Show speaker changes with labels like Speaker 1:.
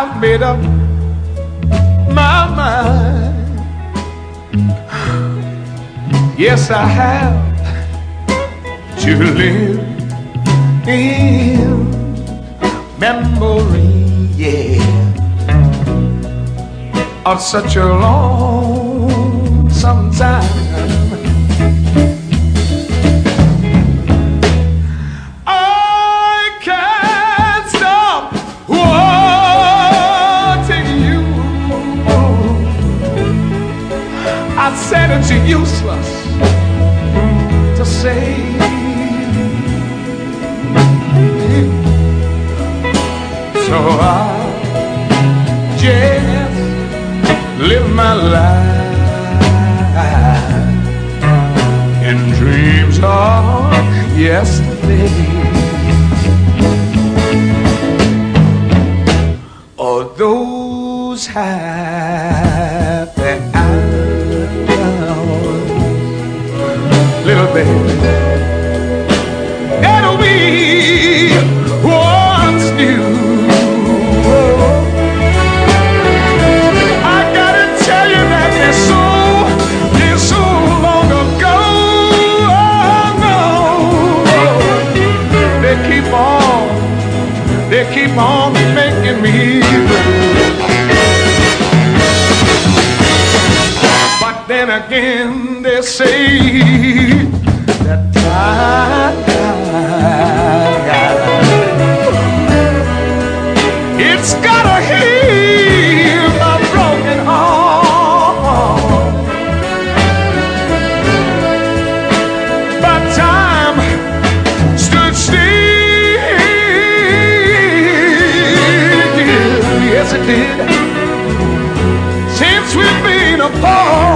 Speaker 1: up my mind. Yes, I have to live in memory, yeah, of such a long said it's useless to say. So I just live my life in dreams of yesterday. Or those happy little baby. It'll be once new. I gotta tell you that it's so, it's so long ago. Oh, no. They keep on, they keep on making me blue. Then again, they say that time, it's gotta heal my broken heart. But time stood still. Yes, it did. Since we've been apart.